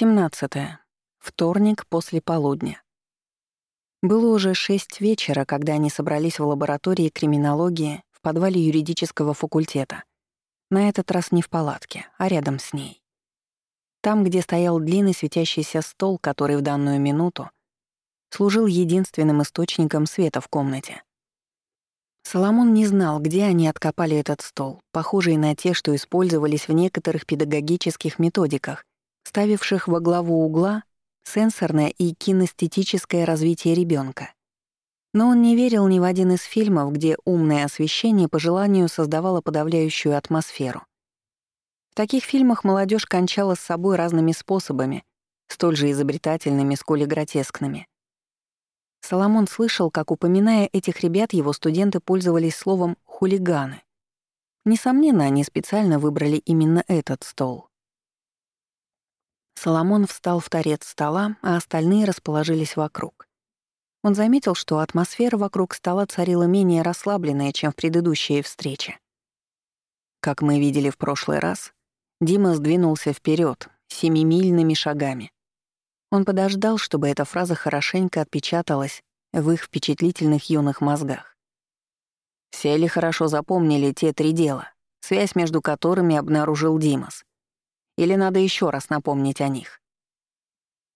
17. Вторник после полудня. Было уже шесть вечера, когда они собрались в лаборатории криминологии в подвале юридического факультета. На этот раз не в палатке, а рядом с ней. Там, где стоял длинный светящийся стол, который в данную минуту служил единственным источником света в комнате. Соломон не знал, где они откопали этот стол, похожий на те, что использовались в некоторых педагогических методиках, ставивших во главу угла сенсорное и кинестетическое развитие ребенка. Но он не верил ни в один из фильмов, где умное освещение по желанию создавало подавляющую атмосферу. В таких фильмах молодежь кончала с собой разными способами, столь же изобретательными, сколь и гротескными. Соломон слышал, как, упоминая этих ребят, его студенты пользовались словом «хулиганы». Несомненно, они специально выбрали именно этот стол. Соломон встал в торец стола, а остальные расположились вокруг. Он заметил, что атмосфера вокруг стола царила менее расслабленная, чем в предыдущей встрече. Как мы видели в прошлый раз, Дима сдвинулся вперед семимильными шагами. Он подождал, чтобы эта фраза хорошенько отпечаталась в их впечатлительных юных мозгах. Все ли хорошо запомнили те три дела, связь между которыми обнаружил Димас? Или надо еще раз напомнить о них?»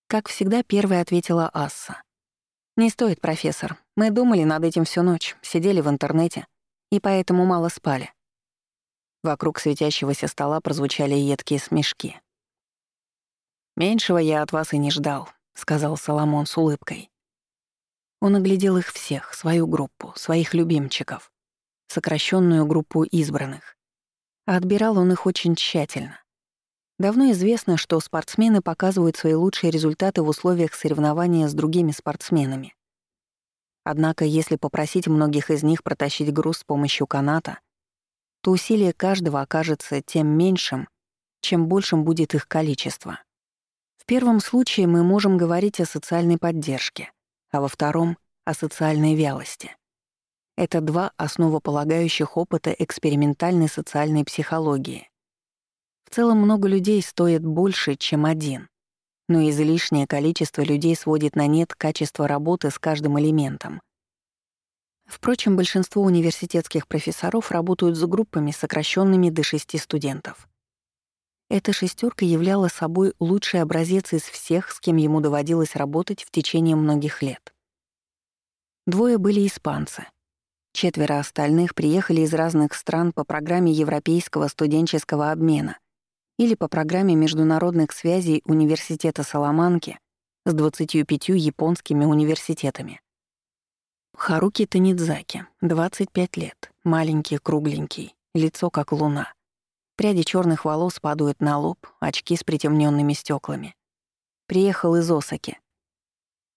Как всегда, первой ответила Асса. «Не стоит, профессор. Мы думали над этим всю ночь, сидели в интернете, и поэтому мало спали». Вокруг светящегося стола прозвучали едкие смешки. «Меньшего я от вас и не ждал», — сказал Соломон с улыбкой. Он оглядел их всех, свою группу, своих любимчиков, сокращенную группу избранных. А отбирал он их очень тщательно. Давно известно, что спортсмены показывают свои лучшие результаты в условиях соревнования с другими спортсменами. Однако, если попросить многих из них протащить груз с помощью каната, то усилие каждого окажется тем меньшим, чем большим будет их количество. В первом случае мы можем говорить о социальной поддержке, а во втором — о социальной вялости. Это два основополагающих опыта экспериментальной социальной психологии. Целом много людей стоит больше, чем один. Но излишнее количество людей сводит на нет качество работы с каждым элементом. Впрочем, большинство университетских профессоров работают с группами, сокращенными до шести студентов. Эта шестерка являла собой лучший образец из всех, с кем ему доводилось работать в течение многих лет. Двое были испанцы. Четверо остальных приехали из разных стран по программе Европейского студенческого обмена или по программе международных связей Университета Саламанки с 25 японскими университетами. Харуки Танидзаки, 25 лет, маленький, кругленький, лицо как луна. Пряди черных волос падают на лоб, очки с притемненными стеклами. Приехал из Осаки.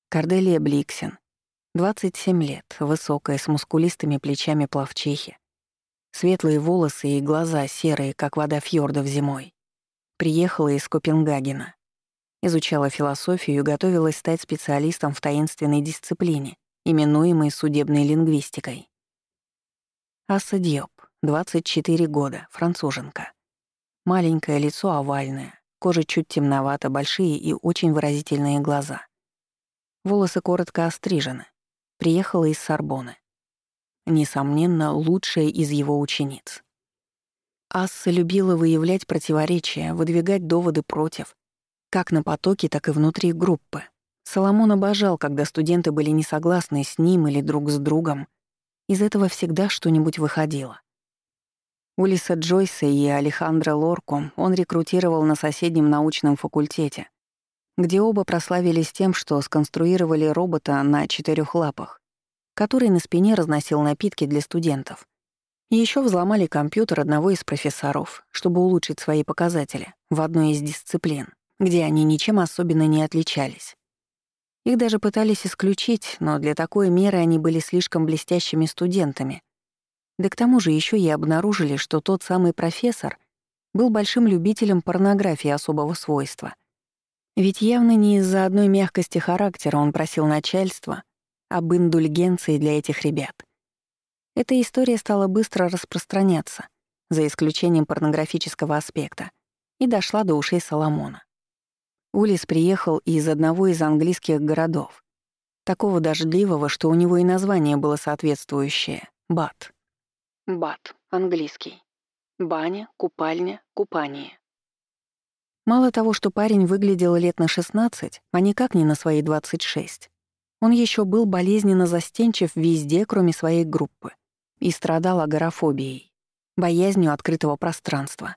Корделия Бликсен, 27 лет, высокая, с мускулистыми плечами плавчихи. Светлые волосы и глаза серые, как вода фьордов зимой. Приехала из Копенгагена. Изучала философию и готовилась стать специалистом в таинственной дисциплине, именуемой судебной лингвистикой. Аса Диоп, 24 года, француженка. Маленькое лицо овальное, кожа чуть темновата, большие и очень выразительные глаза. Волосы коротко острижены. Приехала из Сорбоны. Несомненно, лучшая из его учениц. Асса любила выявлять противоречия, выдвигать доводы против, как на потоке, так и внутри группы. Соломон обожал, когда студенты были не согласны с ним или друг с другом. Из этого всегда что-нибудь выходило. Улиса Джойса и Алехандро Лорку он рекрутировал на соседнем научном факультете, где оба прославились тем, что сконструировали робота на четырех лапах, который на спине разносил напитки для студентов — еще взломали компьютер одного из профессоров, чтобы улучшить свои показатели в одной из дисциплин, где они ничем особенно не отличались. Их даже пытались исключить, но для такой меры они были слишком блестящими студентами. Да к тому же еще и обнаружили, что тот самый профессор был большим любителем порнографии особого свойства. Ведь явно не из-за одной мягкости характера он просил начальства об индульгенции для этих ребят — эта история стала быстро распространяться, за исключением порнографического аспекта, и дошла до ушей Соломона. Улис приехал из одного из английских городов, такого дождливого, что у него и название было соответствующее — Бат. Бат, английский. Баня, купальня, купание. Мало того, что парень выглядел лет на 16, а никак не на свои 26, он еще был болезненно застенчив везде, кроме своей группы, и страдал агорафобией, боязнью открытого пространства.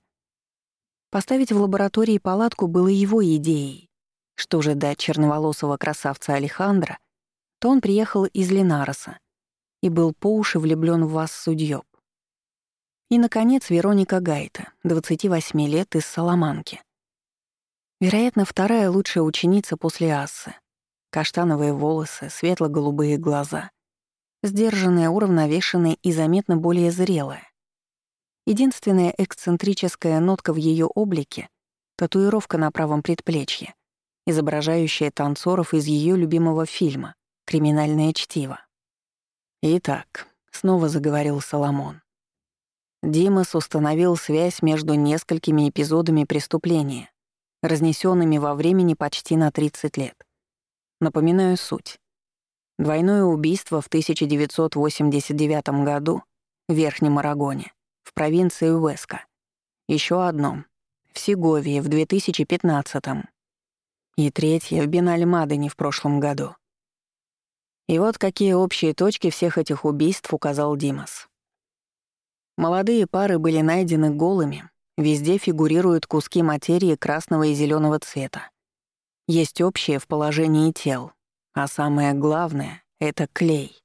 Поставить в лаборатории палатку было его идеей. Что же до черноволосого красавца Алехандра, то он приехал из Ленароса и был по уши влюблён в вас судьёб. И, наконец, Вероника Гайта, 28 лет, из Саламанки. Вероятно, вторая лучшая ученица после Ассы. Каштановые волосы, светло-голубые глаза. Сдержанная, уравновешенная и заметно более зрелая. Единственная эксцентрическая нотка в ее облике — татуировка на правом предплечье, изображающая танцоров из ее любимого фильма «Криминальное чтиво». «Итак», — снова заговорил Соломон. Димас установил связь между несколькими эпизодами преступления, разнесенными во времени почти на 30 лет. Напоминаю суть. Двойное убийство в 1989 году в Верхнем Арагоне, в провинции Уэска. Еще одно — в Сеговии в 2015 и третье — в Бенальмадене в прошлом году. И вот какие общие точки всех этих убийств указал Димас. Молодые пары были найдены голыми, Везде фигурируют куски материи красного и зеленого цвета. Есть общее в положении тел, а самое главное — это клей.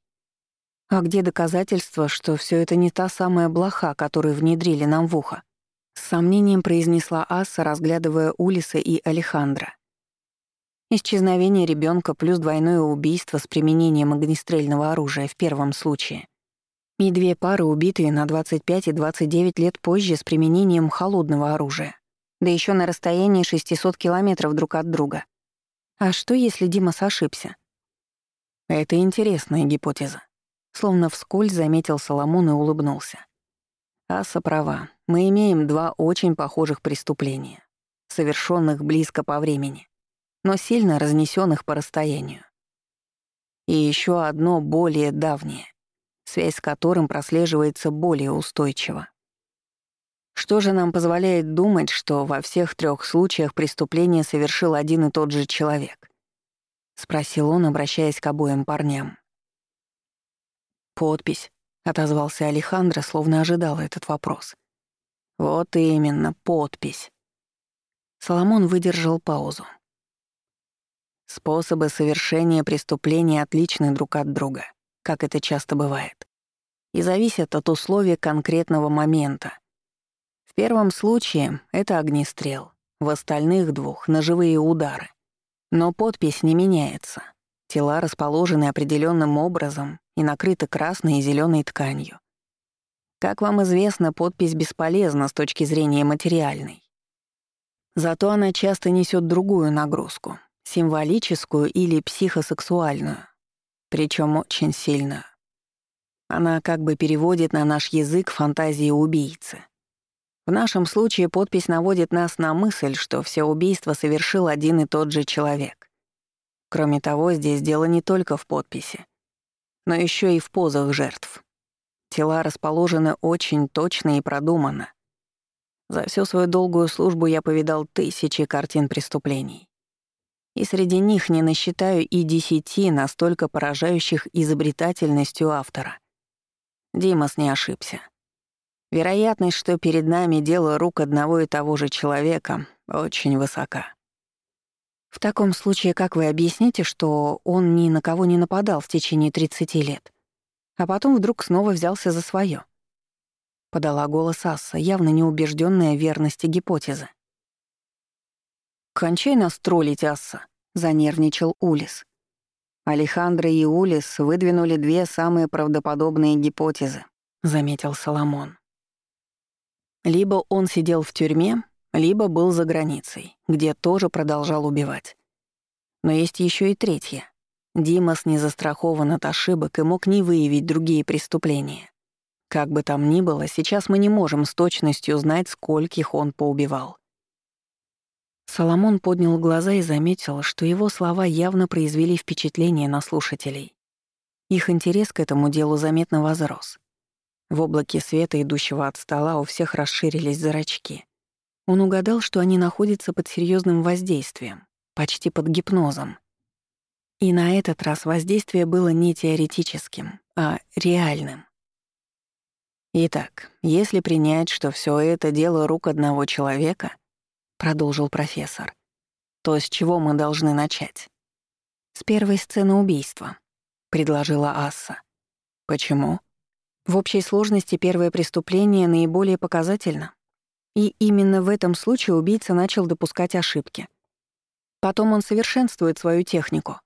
А где доказательства, что все это не та самая блоха, которую внедрили нам в ухо? С сомнением произнесла Асса, разглядывая Улиса и Алехандра. Исчезновение ребенка плюс двойное убийство с применением огнестрельного оружия в первом случае и две пары, убитые на 25 и 29 лет позже с применением холодного оружия. Да еще на расстоянии 600 километров друг от друга. А что, если Димас ошибся? Это интересная гипотеза. Словно вскользь заметил Соломон и улыбнулся. Аса права. Мы имеем два очень похожих преступления, совершенных близко по времени, но сильно разнесенных по расстоянию. И еще одно более давнее связь с которым прослеживается более устойчиво. Что же нам позволяет думать, что во всех трех случаях преступление совершил один и тот же человек? Спросил он, обращаясь к обоим парням. «Подпись», — отозвался Алехандро, словно ожидал этот вопрос. «Вот именно, подпись». Соломон выдержал паузу. Способы совершения преступления отличны друг от друга как это часто бывает, и зависят от условий конкретного момента. В первом случае это огнестрел, в остальных двух — ножевые удары. Но подпись не меняется. Тела расположены определенным образом и накрыты красной и зеленой тканью. Как вам известно, подпись бесполезна с точки зрения материальной. Зато она часто несет другую нагрузку — символическую или психосексуальную причем очень сильно. Она как бы переводит на наш язык фантазии убийцы. В нашем случае подпись наводит нас на мысль, что все убийства совершил один и тот же человек. Кроме того, здесь дело не только в подписи, но еще и в позах жертв. Тела расположены очень точно и продуманно. За всю свою долгую службу я повидал тысячи картин преступлений и среди них не насчитаю и десяти настолько поражающих изобретательностью автора. Димас не ошибся. Вероятность, что перед нами дело рук одного и того же человека, очень высока. В таком случае, как вы объясните, что он ни на кого не нападал в течение 30 лет, а потом вдруг снова взялся за свое? Подала голос Асса, явно неубежденная в верности гипотезы. «Кончай нас троллить, Асса», — занервничал Улис. Алехандро и Улис выдвинули две самые правдоподобные гипотезы, заметил Соломон. Либо он сидел в тюрьме, либо был за границей, где тоже продолжал убивать. Но есть еще и третье. Димас не застрахован от ошибок и мог не выявить другие преступления. Как бы там ни было, сейчас мы не можем с точностью знать, скольких он поубивал. Соломон поднял глаза и заметил, что его слова явно произвели впечатление на слушателей. Их интерес к этому делу заметно возрос. В облаке света, идущего от стола, у всех расширились зрачки. Он угадал, что они находятся под серьезным воздействием, почти под гипнозом. И на этот раз воздействие было не теоретическим, а реальным. «Итак, если принять, что все это дело рук одного человека», — продолжил профессор, «то с чего мы должны начать?» «С первой сцены убийства», — предложила Асса. «Почему?» В общей сложности первое преступление наиболее показательно. И именно в этом случае убийца начал допускать ошибки. Потом он совершенствует свою технику.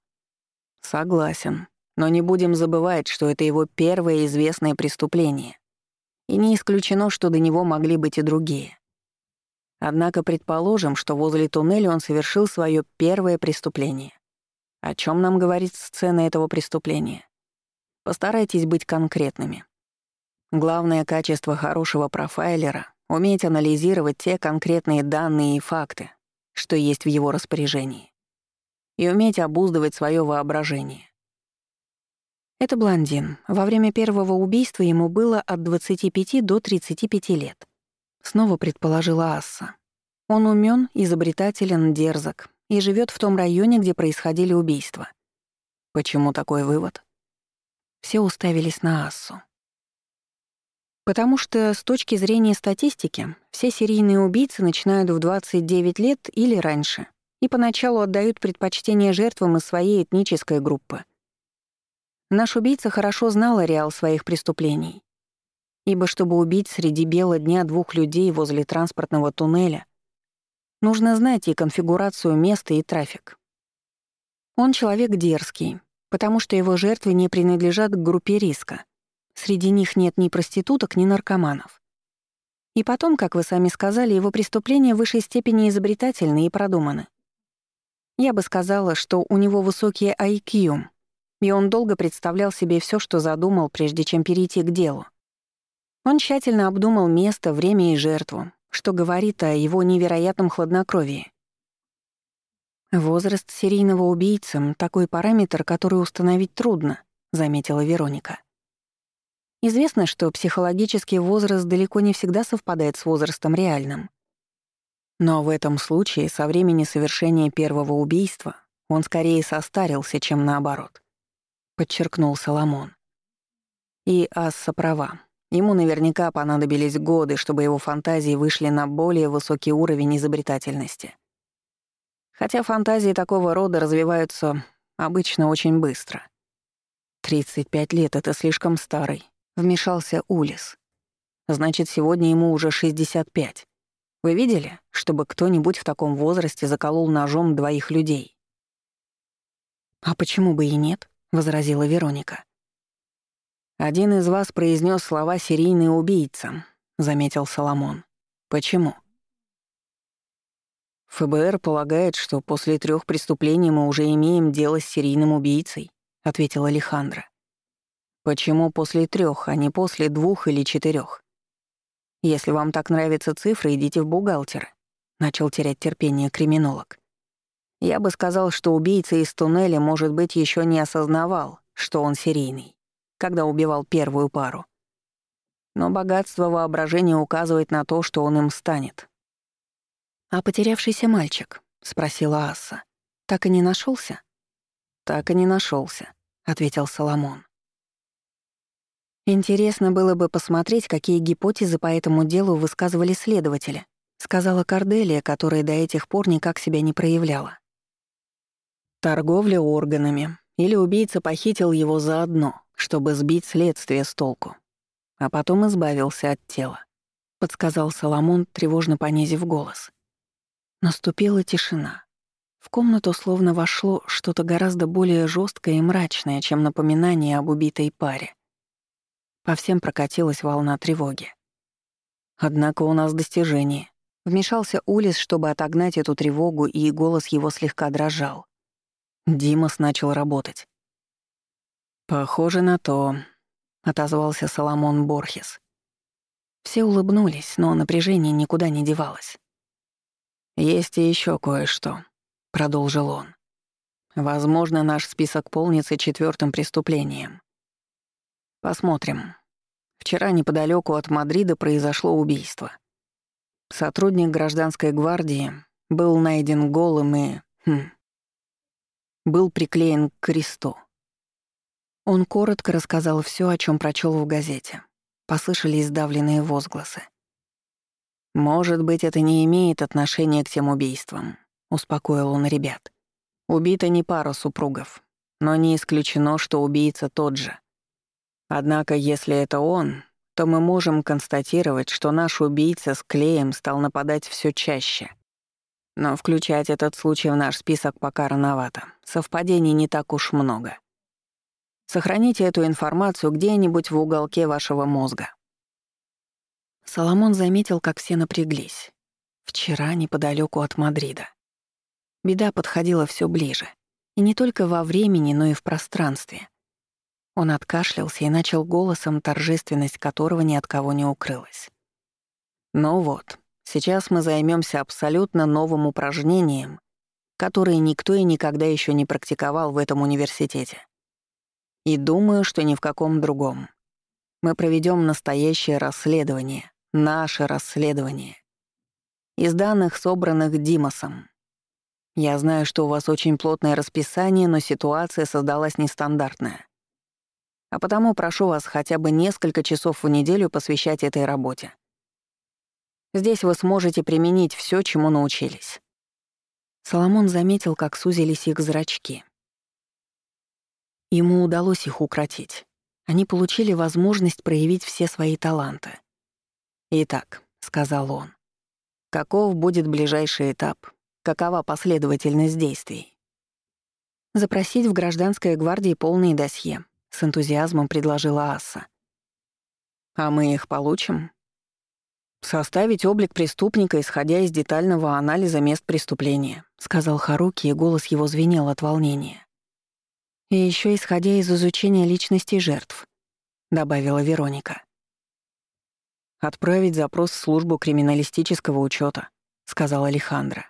Согласен. Но не будем забывать, что это его первое известное преступление. И не исключено, что до него могли быть и другие. Однако предположим, что возле туннеля он совершил свое первое преступление. О чем нам говорит сцена этого преступления? Постарайтесь быть конкретными. Главное качество хорошего профайлера — уметь анализировать те конкретные данные и факты, что есть в его распоряжении и уметь обуздывать свое воображение. Это блондин. Во время первого убийства ему было от 25 до 35 лет. Снова предположила Асса. Он умен, изобретателен, дерзок и живет в том районе, где происходили убийства. Почему такой вывод? Все уставились на Ассу. Потому что с точки зрения статистики все серийные убийцы начинают в 29 лет или раньше и поначалу отдают предпочтение жертвам из своей этнической группы. Наш убийца хорошо знал ареал своих преступлений. Ибо чтобы убить среди бела дня двух людей возле транспортного туннеля, нужно знать и конфигурацию места, и трафик. Он человек дерзкий, потому что его жертвы не принадлежат к группе риска. Среди них нет ни проституток, ни наркоманов. И потом, как вы сами сказали, его преступления в высшей степени изобретательны и продуманы. Я бы сказала, что у него высокий IQ, и он долго представлял себе все, что задумал, прежде чем перейти к делу. Он тщательно обдумал место, время и жертву, что говорит о его невероятном хладнокровии. «Возраст серийного убийцы — такой параметр, который установить трудно», — заметила Вероника. Известно, что психологический возраст далеко не всегда совпадает с возрастом реальным. Но в этом случае со времени совершения первого убийства он скорее состарился, чем наоборот, подчеркнул Соломон. И Асса права. Ему наверняка понадобились годы, чтобы его фантазии вышли на более высокий уровень изобретательности. Хотя фантазии такого рода развиваются обычно очень быстро. 35 лет — это слишком старый, вмешался Улис. Значит, сегодня ему уже 65. Вы видели, чтобы кто-нибудь в таком возрасте заколол ножом двоих людей? «А почему бы и нет?» — возразила Вероника. «Один из вас произнес слова «серийный убийца», — заметил Соломон. «Почему?» «ФБР полагает, что после трех преступлений мы уже имеем дело с серийным убийцей», — ответила Алехандро. «Почему после трех, а не после двух или четырех? Если вам так нравятся цифры, идите в бухгалтеры», — начал терять терпение криминолог. «Я бы сказал, что убийца из туннеля, может быть, еще не осознавал, что он серийный, когда убивал первую пару. Но богатство воображения указывает на то, что он им станет». «А потерявшийся мальчик?» — спросила Асса. «Так и не нашелся? «Так и не нашелся, ответил Соломон. «Интересно было бы посмотреть, какие гипотезы по этому делу высказывали следователи», сказала Корделия, которая до этих пор никак себя не проявляла. «Торговля органами. Или убийца похитил его заодно, чтобы сбить следствие с толку. А потом избавился от тела», — подсказал Соломон, тревожно понизив голос. Наступила тишина. В комнату словно вошло что-то гораздо более жесткое и мрачное, чем напоминание об убитой паре. По всем прокатилась волна тревоги. Однако у нас достижение. Вмешался Улис, чтобы отогнать эту тревогу, и голос его слегка дрожал. Димас начал работать. «Похоже на то», — отозвался Соломон Борхес. Все улыбнулись, но напряжение никуда не девалось. «Есть и еще кое-что», — продолжил он. «Возможно, наш список полнится четвертым преступлением. Посмотрим. Вчера неподалеку от Мадрида произошло убийство. Сотрудник гражданской гвардии был найден голым и... Хм, был приклеен к кресту. Он коротко рассказал все, о чем прочел в газете. Послышались сдавленные возгласы. «Может быть, это не имеет отношения к тем убийствам», — успокоил он ребят. «Убита не пара супругов, но не исключено, что убийца тот же. Однако, если это он, то мы можем констатировать, что наш убийца с клеем стал нападать все чаще. Но включать этот случай в наш список пока рановато. Совпадений не так уж много. Сохраните эту информацию где-нибудь в уголке вашего мозга. Соломон заметил, как все напряглись. Вчера неподалеку от Мадрида. Беда подходила все ближе. И не только во времени, но и в пространстве. Он откашлялся и начал голосом, торжественность которого ни от кого не укрылась. «Ну вот, сейчас мы займемся абсолютно новым упражнением, которое никто и никогда еще не практиковал в этом университете. И думаю, что ни в каком другом. Мы проведем настоящее расследование, наше расследование. Из данных, собранных Димасом. Я знаю, что у вас очень плотное расписание, но ситуация создалась нестандартная. А потому прошу вас хотя бы несколько часов в неделю посвящать этой работе. Здесь вы сможете применить все, чему научились. Соломон заметил, как сузились их зрачки. Ему удалось их укротить. Они получили возможность проявить все свои таланты. «Итак», — сказал он, — «каков будет ближайший этап? Какова последовательность действий?» «Запросить в гражданской гвардии полные досье», — с энтузиазмом предложила Асса. «А мы их получим?» «Составить облик преступника, исходя из детального анализа мест преступления», — сказал Харуки, и голос его звенел от волнения. И еще исходя из изучения личности жертв, добавила Вероника. Отправить запрос в службу криминалистического учета, сказала Алехандро.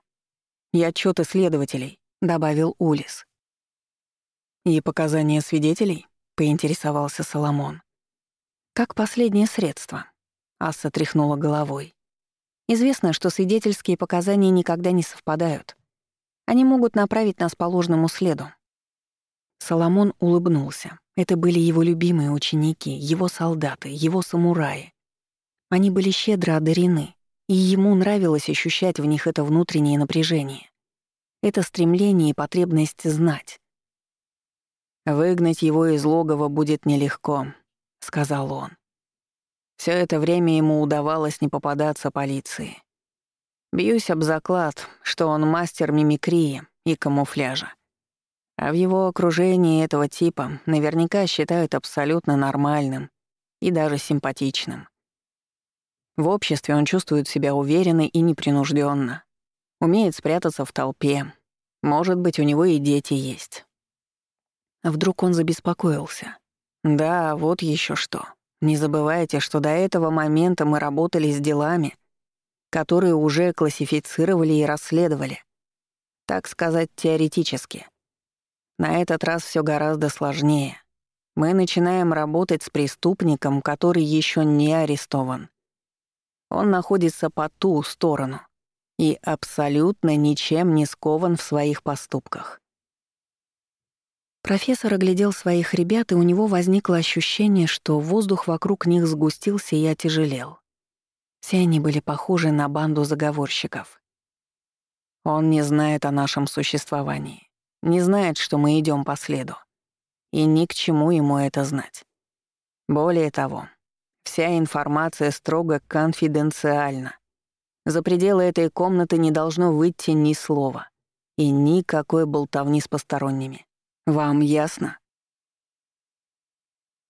И отчеты следователей, добавил Улис. И показания свидетелей, поинтересовался Соломон. Как последнее средство. Асса тряхнула головой. Известно, что свидетельские показания никогда не совпадают. Они могут направить нас по ложному следу, Соломон улыбнулся. Это были его любимые ученики, его солдаты, его самураи. Они были щедро одарены, и ему нравилось ощущать в них это внутреннее напряжение. Это стремление и потребность знать. «Выгнать его из логова будет нелегко», — сказал он. Все это время ему удавалось не попадаться полиции. Бьюсь об заклад, что он мастер мимикрии и камуфляжа. А в его окружении этого типа наверняка считают абсолютно нормальным и даже симпатичным. В обществе он чувствует себя уверенно и непринужденно, умеет спрятаться в толпе. Может быть, у него и дети есть. Вдруг он забеспокоился. Да, вот еще что. Не забывайте, что до этого момента мы работали с делами, которые уже классифицировали и расследовали. Так сказать, теоретически. На этот раз все гораздо сложнее. Мы начинаем работать с преступником, который еще не арестован. Он находится по ту сторону и абсолютно ничем не скован в своих поступках. Профессор оглядел своих ребят, и у него возникло ощущение, что воздух вокруг них сгустился и отяжелел. Все они были похожи на банду заговорщиков. Он не знает о нашем существовании не знает, что мы идем по следу. И ни к чему ему это знать. Более того, вся информация строго конфиденциальна. За пределы этой комнаты не должно выйти ни слова. И никакой болтовни с посторонними. Вам ясно?